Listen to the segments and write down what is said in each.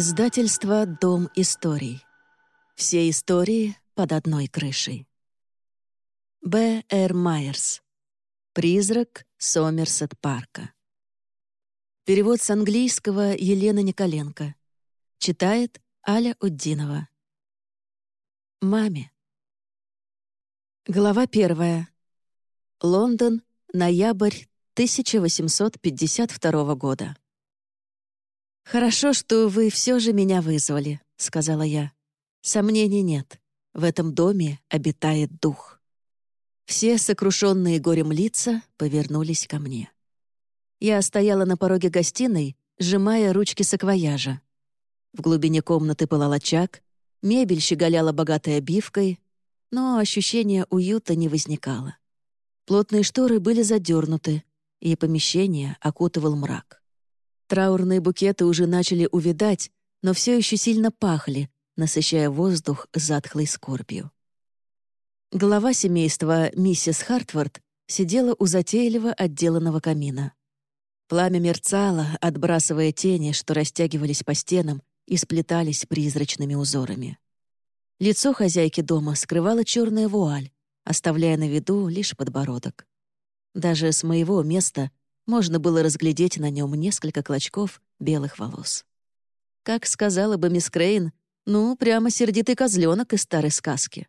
Издательство «Дом историй». Все истории под одной крышей. Б. Р. Майерс. «Призрак Сомерсет Парка». Перевод с английского Елена Николенко. Читает Аля Уддинова. Маме. Глава первая. Лондон, ноябрь 1852 года. «Хорошо, что вы все же меня вызвали», — сказала я. «Сомнений нет. В этом доме обитает дух». Все сокрушенные горем лица повернулись ко мне. Я стояла на пороге гостиной, сжимая ручки саквояжа. В глубине комнаты пылал очаг, мебель щеголяла богатой обивкой, но ощущения уюта не возникало. Плотные шторы были задернуты, и помещение окутывал мрак. Траурные букеты уже начали увядать, но все еще сильно пахли, насыщая воздух затхлой скорбью. Глава семейства, миссис Хартфорд, сидела у затейливо отделанного камина. Пламя мерцало, отбрасывая тени, что растягивались по стенам и сплетались призрачными узорами. Лицо хозяйки дома скрывала черная вуаль, оставляя на виду лишь подбородок. Даже с моего места можно было разглядеть на нем несколько клочков белых волос. Как сказала бы мисс Крейн, ну, прямо сердитый козленок из старой сказки.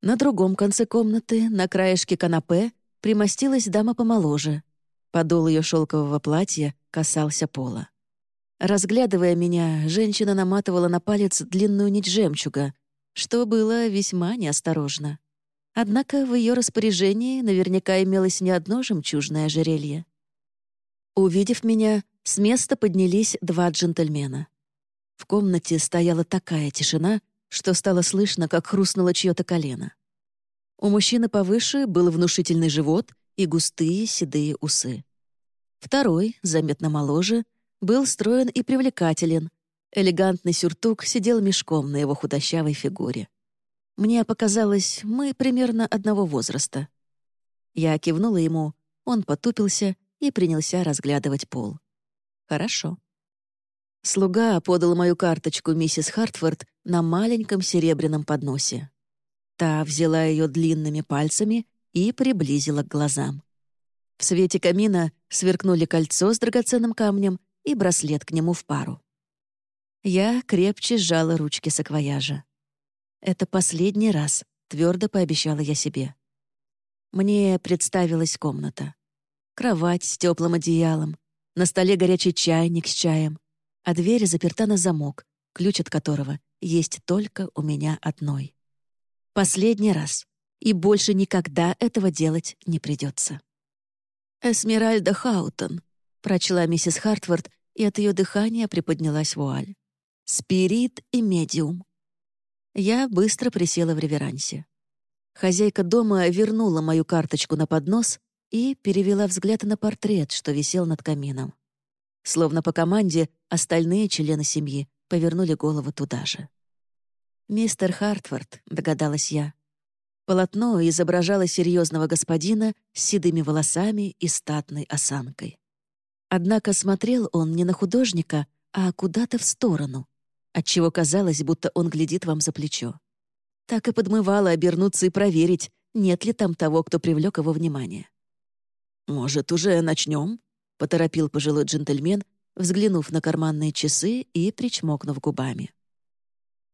На другом конце комнаты, на краешке канапе, примостилась дама помоложе. Подол ее шелкового платья касался пола. Разглядывая меня, женщина наматывала на палец длинную нить жемчуга, что было весьма неосторожно. Однако в ее распоряжении наверняка имелось не одно жемчужное ожерелье. Увидев меня, с места поднялись два джентльмена. В комнате стояла такая тишина, что стало слышно, как хрустнуло чье-то колено. У мужчины повыше был внушительный живот и густые седые усы. Второй, заметно моложе, был строен и привлекателен. Элегантный сюртук сидел мешком на его худощавой фигуре. Мне показалось, мы примерно одного возраста. Я кивнула ему, он потупился и принялся разглядывать пол. Хорошо. Слуга подал мою карточку миссис Хартфорд на маленьком серебряном подносе. Та взяла ее длинными пальцами и приблизила к глазам. В свете камина сверкнули кольцо с драгоценным камнем и браслет к нему в пару. Я крепче сжала ручки саквояжа. Это последний раз, твердо пообещала я себе. Мне представилась комната. Кровать с теплым одеялом, на столе горячий чайник с чаем, а дверь заперта на замок, ключ от которого есть только у меня одной. Последний раз. И больше никогда этого делать не придется. «Эсмеральда Хаутон», — прочла миссис Хартфорд, и от ее дыхания приподнялась вуаль. «Спирит и медиум». Я быстро присела в реверансе. Хозяйка дома вернула мою карточку на поднос и перевела взгляд на портрет, что висел над камином. Словно по команде, остальные члены семьи повернули голову туда же. «Мистер Хартфорд», — догадалась я. Полотно изображало серьезного господина с седыми волосами и статной осанкой. Однако смотрел он не на художника, а куда-то в сторону, отчего казалось, будто он глядит вам за плечо. Так и подмывало обернуться и проверить, нет ли там того, кто привлек его внимание. «Может, уже начнем?» — поторопил пожилой джентльмен, взглянув на карманные часы и причмокнув губами.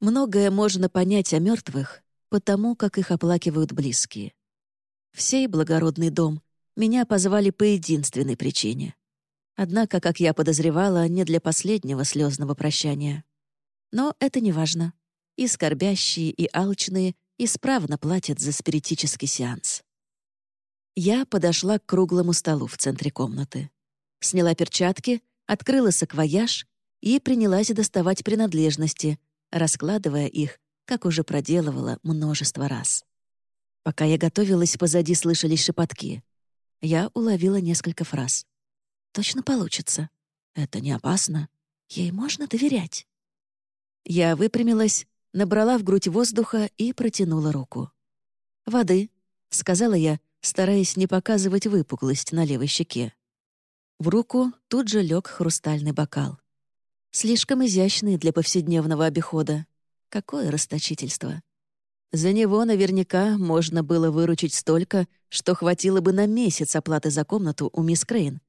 Многое можно понять о мертвых, потому как их оплакивают близкие. В сей благородный дом меня позвали по единственной причине. Однако, как я подозревала, не для последнего слезного прощания. Но это не важно. И скорбящие, и алчные исправно платят за спиритический сеанс. Я подошла к круглому столу в центре комнаты. Сняла перчатки, открыла саквояж и принялась доставать принадлежности, раскладывая их, как уже проделывала множество раз. Пока я готовилась, позади слышались шепотки. Я уловила несколько фраз. «Точно получится. Это не опасно. Ей можно доверять». Я выпрямилась, набрала в грудь воздуха и протянула руку. «Воды», — сказала я, стараясь не показывать выпуклость на левой щеке. В руку тут же лег хрустальный бокал. Слишком изящный для повседневного обихода. Какое расточительство. За него наверняка можно было выручить столько, что хватило бы на месяц оплаты за комнату у мисс Крейн.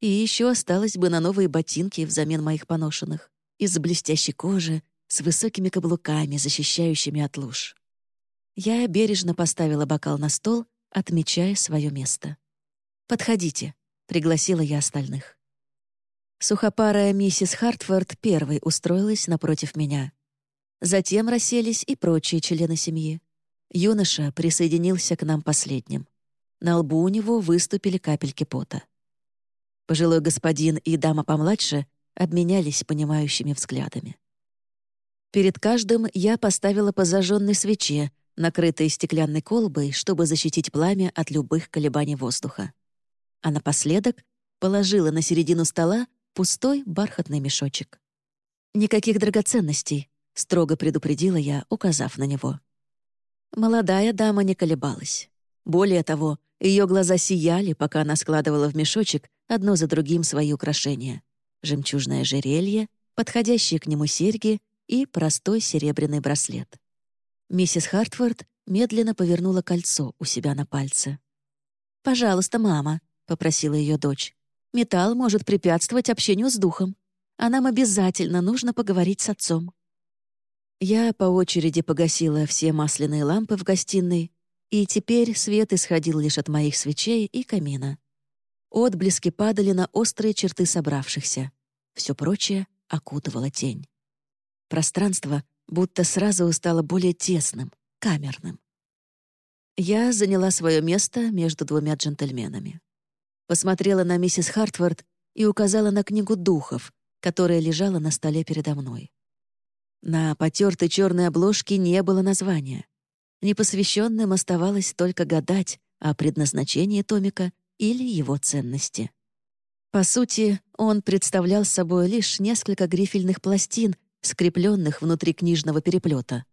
И еще осталось бы на новые ботинки взамен моих поношенных, из блестящей кожи, с высокими каблуками, защищающими от луж. Я бережно поставила бокал на стол, отмечая свое место. «Подходите», — пригласила я остальных. Сухопарая миссис Хартфорд первой устроилась напротив меня. Затем расселись и прочие члены семьи. Юноша присоединился к нам последним. На лбу у него выступили капельки пота. Пожилой господин и дама помладше обменялись понимающими взглядами. Перед каждым я поставила по зажженной свече, накрытой стеклянной колбой, чтобы защитить пламя от любых колебаний воздуха. А напоследок положила на середину стола пустой бархатный мешочек. «Никаких драгоценностей», — строго предупредила я, указав на него. Молодая дама не колебалась. Более того, ее глаза сияли, пока она складывала в мешочек одно за другим свои украшения. Жемчужное жерелье, подходящие к нему серьги и простой серебряный браслет. Миссис Хартфорд медленно повернула кольцо у себя на пальце. «Пожалуйста, мама», — попросила ее дочь. Металл может препятствовать общению с духом, а нам обязательно нужно поговорить с отцом». Я по очереди погасила все масляные лампы в гостиной, и теперь свет исходил лишь от моих свечей и камина. Отблески падали на острые черты собравшихся. Все прочее окутывала тень. Пространство будто сразу стало более тесным, камерным. Я заняла свое место между двумя джентльменами посмотрела на миссис Хартфорд и указала на книгу духов, которая лежала на столе передо мной. На потертой черной обложке не было названия. Непосвященным оставалось только гадать о предназначении томика или его ценности. По сути, он представлял собой лишь несколько грифельных пластин, скрепленных внутри книжного переплета.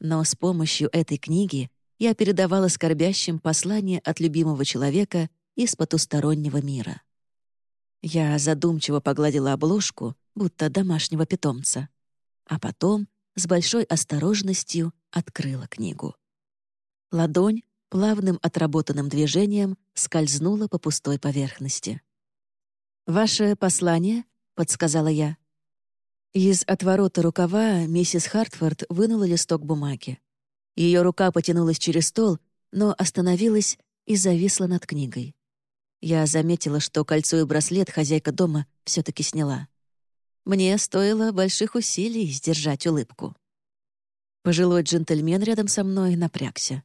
Но с помощью этой книги я передавала скорбящим послание от любимого человека из потустороннего мира. Я задумчиво погладила обложку, будто домашнего питомца, а потом с большой осторожностью открыла книгу. Ладонь плавным отработанным движением скользнула по пустой поверхности. «Ваше послание?» — подсказала я. Из отворота рукава миссис Хартфорд вынула листок бумаги. Ее рука потянулась через стол, но остановилась и зависла над книгой. Я заметила, что кольцо и браслет хозяйка дома все таки сняла. Мне стоило больших усилий сдержать улыбку. Пожилой джентльмен рядом со мной напрягся.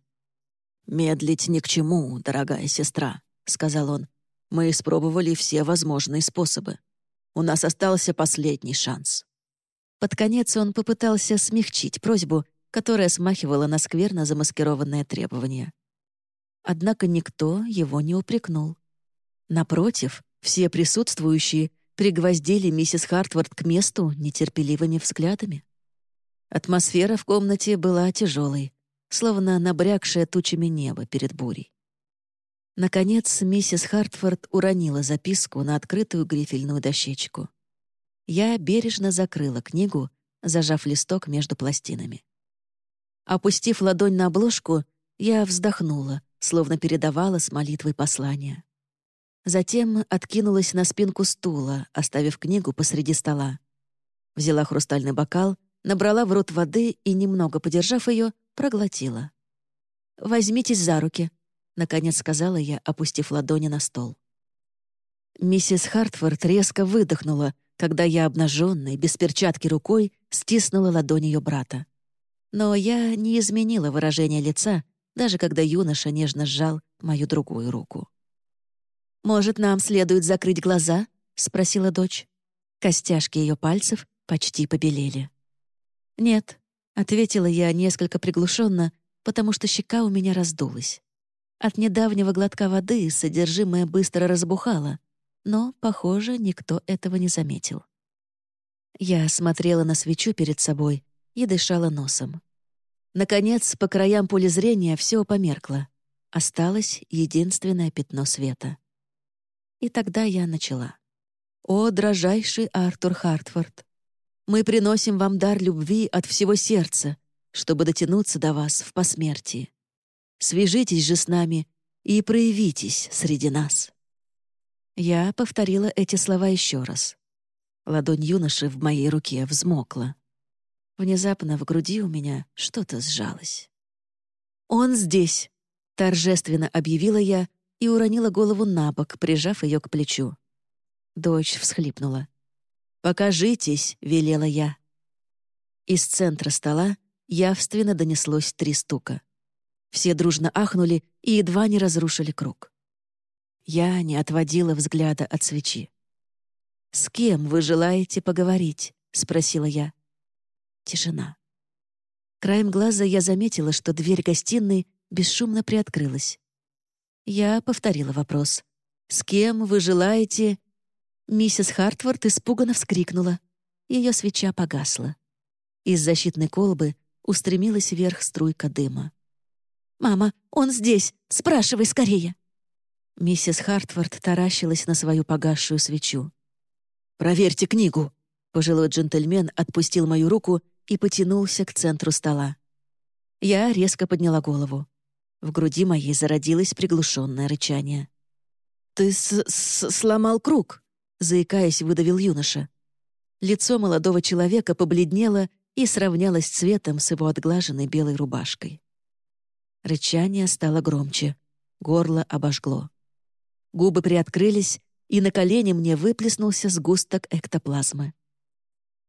«Медлить ни к чему, дорогая сестра», — сказал он. «Мы испробовали все возможные способы. У нас остался последний шанс». Под конец он попытался смягчить просьбу, которая смахивала на скверно замаскированное требование. Однако никто его не упрекнул. Напротив, все присутствующие пригвоздили миссис Хартвард к месту нетерпеливыми взглядами. Атмосфера в комнате была тяжелой, словно набрякшее тучами небо перед бурей. Наконец, миссис Хартфорд уронила записку на открытую грифельную дощечку. Я бережно закрыла книгу, зажав листок между пластинами. Опустив ладонь на обложку, я вздохнула, словно передавала с молитвой послание. Затем откинулась на спинку стула, оставив книгу посреди стола. Взяла хрустальный бокал, набрала в рот воды и, немного подержав ее, проглотила. «Возьмитесь за руки», — наконец сказала я, опустив ладони на стол. Миссис Хартфорд резко выдохнула, когда я, обнаженной, без перчатки рукой, стиснула ладонь ее брата. Но я не изменила выражение лица, даже когда юноша нежно сжал мою другую руку. «Может, нам следует закрыть глаза?» — спросила дочь. Костяшки ее пальцев почти побелели. «Нет», — ответила я несколько приглушенно, потому что щека у меня раздулась. От недавнего глотка воды содержимое быстро разбухало, но, похоже, никто этого не заметил. Я смотрела на свечу перед собой и дышала носом. Наконец, по краям поля зрения все померкло. Осталось единственное пятно света. И тогда я начала. «О, дрожайший Артур Хартфорд! Мы приносим вам дар любви от всего сердца, чтобы дотянуться до вас в посмертии. Свяжитесь же с нами и проявитесь среди нас». Я повторила эти слова еще раз. Ладонь юноши в моей руке взмокла. Внезапно в груди у меня что-то сжалось. «Он здесь!» — торжественно объявила я и уронила голову на бок, прижав ее к плечу. Дочь всхлипнула. «Покажитесь!» — велела я. Из центра стола явственно донеслось три стука. Все дружно ахнули и едва не разрушили круг. Я не отводила взгляда от свечи. «С кем вы желаете поговорить?» — спросила я. Тишина. Краем глаза я заметила, что дверь гостиной бесшумно приоткрылась. Я повторила вопрос. «С кем вы желаете...» Миссис Хартфорд испуганно вскрикнула. Ее свеча погасла. Из защитной колбы устремилась вверх струйка дыма. «Мама, он здесь! Спрашивай скорее!» Миссис Хартфорд таращилась на свою погасшую свечу. «Проверьте книгу!» Пожилой джентльмен отпустил мою руку и потянулся к центру стола. Я резко подняла голову. В груди моей зародилось приглушенное рычание. «Ты с -с сломал круг!» — заикаясь, выдавил юноша. Лицо молодого человека побледнело и сравнялось цветом с его отглаженной белой рубашкой. Рычание стало громче, горло обожгло. Губы приоткрылись, и на колени мне выплеснулся сгусток эктоплазмы.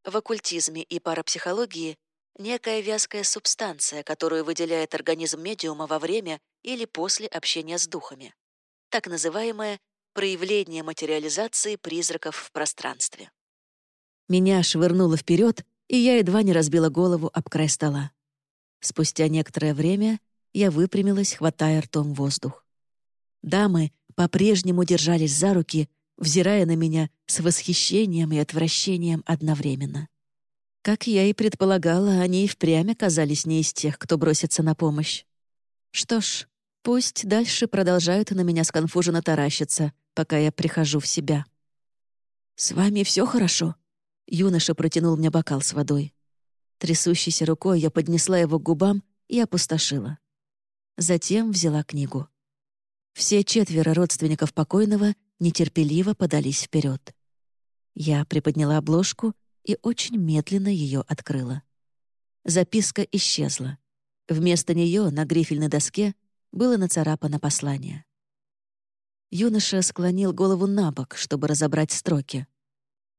В оккультизме и парапсихологии некая вязкая субстанция, которую выделяет организм медиума во время или после общения с духами. Так называемое проявление материализации призраков в пространстве. Меня швырнуло вперед, и я едва не разбила голову об край стола. Спустя некоторое время я выпрямилась, хватая ртом воздух. Дамы по-прежнему держались за руки, взирая на меня с восхищением и отвращением одновременно. Как я и предполагала, они и впрямь оказались не из тех, кто бросится на помощь. Что ж, пусть дальше продолжают на меня сконфуженно таращиться, пока я прихожу в себя. «С вами все хорошо?» Юноша протянул мне бокал с водой. Трясущейся рукой я поднесла его к губам и опустошила. Затем взяла книгу. Все четверо родственников покойного нетерпеливо подались вперед. Я приподняла обложку и очень медленно ее открыла. Записка исчезла. Вместо нее на грифельной доске было нацарапано послание. Юноша склонил голову на бок, чтобы разобрать строки.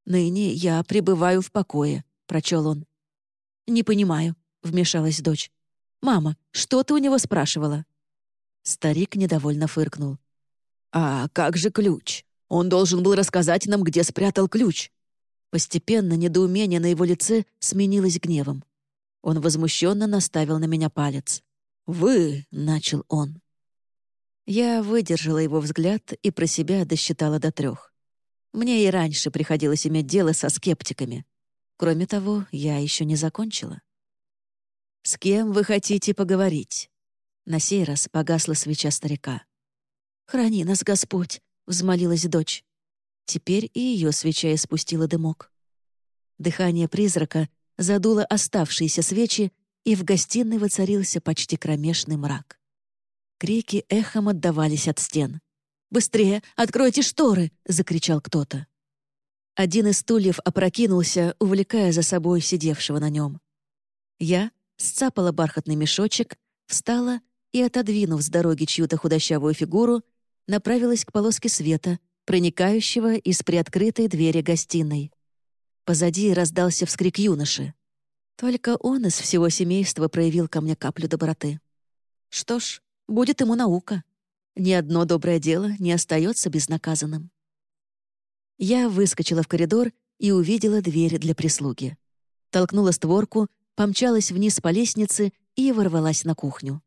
«Ныне я пребываю в покое», — прочел он. «Не понимаю», — вмешалась дочь. «Мама, что ты у него спрашивала?» Старик недовольно фыркнул. «А как же ключ? Он должен был рассказать нам, где спрятал ключ». Постепенно недоумение на его лице сменилось гневом. Он возмущенно наставил на меня палец. «Вы!» — начал он. Я выдержала его взгляд и про себя досчитала до трех. Мне и раньше приходилось иметь дело со скептиками. Кроме того, я еще не закончила. «С кем вы хотите поговорить?» На сей раз погасла свеча старика. «Храни нас, Господь!» — взмолилась дочь. Теперь и ее свеча испустила дымок. Дыхание призрака задуло оставшиеся свечи, и в гостиной воцарился почти кромешный мрак. Крики эхом отдавались от стен. «Быстрее! Откройте шторы!» — закричал кто-то. Один из стульев опрокинулся, увлекая за собой сидевшего на нем. Я сцапала бархатный мешочек, встала и, отодвинув с дороги чью-то худощавую фигуру, направилась к полоске света, проникающего из приоткрытой двери гостиной. Позади раздался вскрик юноши. Только он из всего семейства проявил ко мне каплю доброты. Что ж, будет ему наука. Ни одно доброе дело не остается безнаказанным. Я выскочила в коридор и увидела дверь для прислуги. Толкнула створку, помчалась вниз по лестнице и ворвалась на кухню.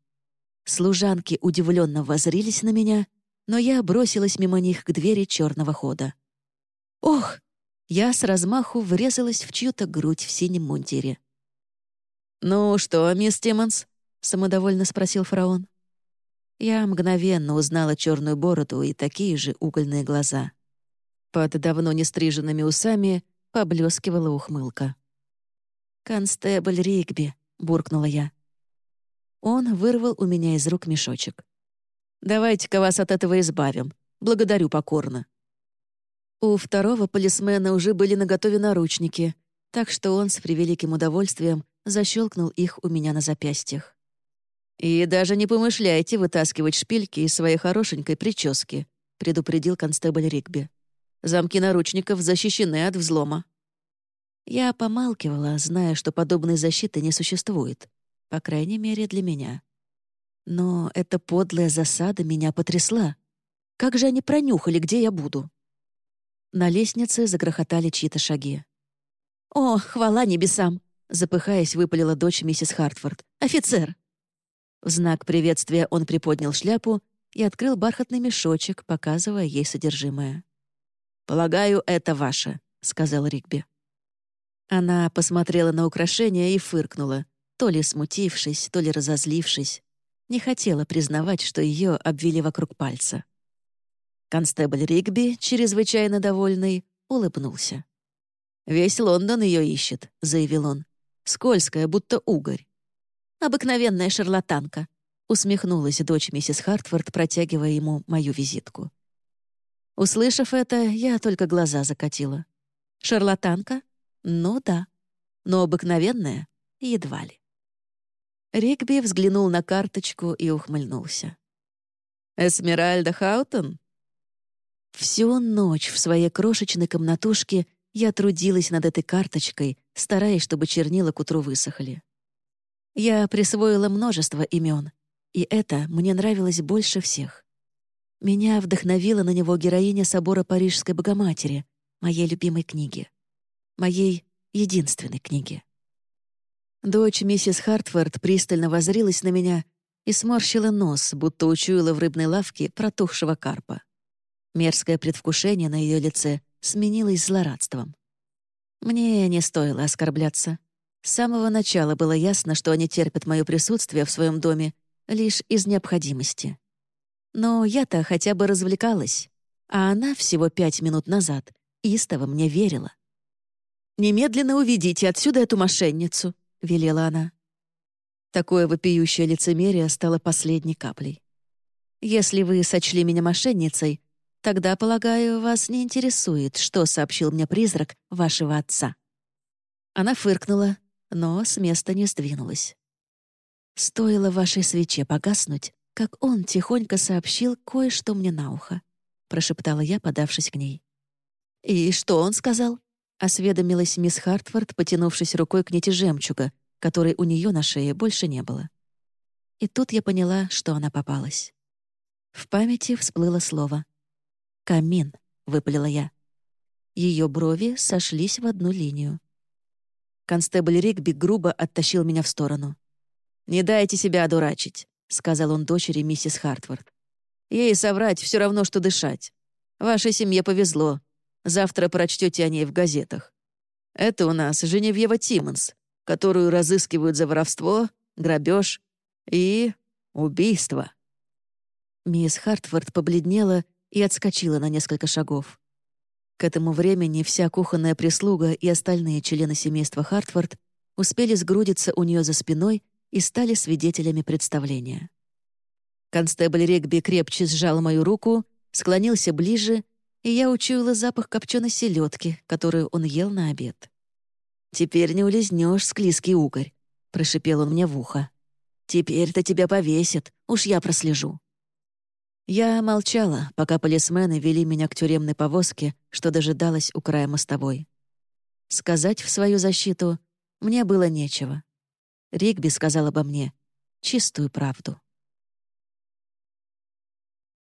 Служанки удивленно возрились на меня, но я бросилась мимо них к двери черного хода. «Ох!» Я с размаху врезалась в чью-то грудь в синем мундире. «Ну что, мисс Тиммонс?» — самодовольно спросил фараон. Я мгновенно узнала черную бороду и такие же угольные глаза. Под давно не стриженными усами поблескивала ухмылка. «Констебль Ригби», — буркнула я. Он вырвал у меня из рук мешочек. «Давайте-ка вас от этого избавим. Благодарю покорно». У второго полисмена уже были наготове наручники, так что он с превеликим удовольствием защелкнул их у меня на запястьях. «И даже не помышляйте вытаскивать шпильки из своей хорошенькой прически», — предупредил констебль Ригби. «Замки наручников защищены от взлома». Я помалкивала, зная, что подобной защиты не существует, по крайней мере, для меня. Но эта подлая засада меня потрясла. Как же они пронюхали, где я буду? На лестнице загрохотали чьи-то шаги. «О, хвала небесам!» — запыхаясь, выпалила дочь миссис Хартфорд. «Офицер!» В знак приветствия он приподнял шляпу и открыл бархатный мешочек, показывая ей содержимое. «Полагаю, это ваше», — сказал Ригби. Она посмотрела на украшение и фыркнула, то ли смутившись, то ли разозлившись. Не хотела признавать, что ее обвели вокруг пальца. Констебль Ригби, чрезвычайно довольный, улыбнулся. «Весь Лондон ее ищет», — заявил он. «Скользкая, будто угорь». «Обыкновенная шарлатанка», — усмехнулась дочь миссис Хартфорд, протягивая ему мою визитку. Услышав это, я только глаза закатила. «Шарлатанка? Ну да. Но обыкновенная? Едва ли». Ригби взглянул на карточку и ухмыльнулся. «Эсмеральда Хаутон?» Всю ночь в своей крошечной комнатушке я трудилась над этой карточкой, стараясь, чтобы чернила к утру высохли. Я присвоила множество имен, и это мне нравилось больше всех. Меня вдохновила на него героиня собора Парижской Богоматери, моей любимой книги. Моей единственной книги. Дочь миссис Хартфорд пристально возрилась на меня и сморщила нос, будто учуяла в рыбной лавке протухшего карпа. Мерзкое предвкушение на ее лице сменилось злорадством. Мне не стоило оскорбляться. С самого начала было ясно, что они терпят мое присутствие в своем доме лишь из необходимости. Но я-то хотя бы развлекалась, а она всего пять минут назад истово мне верила. «Немедленно уведите отсюда эту мошенницу», — велела она. Такое вопиющее лицемерие стало последней каплей. «Если вы сочли меня мошенницей, тогда, полагаю, вас не интересует, что сообщил мне призрак вашего отца». Она фыркнула, но с места не сдвинулась. «Стоило вашей свече погаснуть, как он тихонько сообщил кое-что мне на ухо», — прошептала я, подавшись к ней. «И что он сказал?» — осведомилась мисс Хартфорд, потянувшись рукой к нити жемчуга, которой у нее на шее больше не было. И тут я поняла, что она попалась. В памяти всплыло слово. «Камин», — выпалила я. Ее брови сошлись в одну линию. Констебль Ригби грубо оттащил меня в сторону. «Не дайте себя одурачить», — сказал он дочери миссис Хартфорд. «Ей соврать все равно, что дышать. Вашей семье повезло. Завтра прочтете о ней в газетах. Это у нас Женевьева Тиммонс, которую разыскивают за воровство, грабеж и убийство». Мисс Хартфорд побледнела и отскочила на несколько шагов. К этому времени вся кухонная прислуга и остальные члены семейства Хартфорд успели сгрудиться у нее за спиной и стали свидетелями представления. Констебль Регби крепче сжал мою руку, склонился ближе, и я учуяла запах копченой селедки, которую он ел на обед. «Теперь не улизнешь, склизкий угорь», — прошипел он мне в ухо. «Теперь-то тебя повесят, уж я прослежу». Я молчала, пока полисмены вели меня к тюремной повозке, что дожидалась у края мостовой. Сказать в свою защиту мне было нечего. Ригби сказал обо мне чистую правду.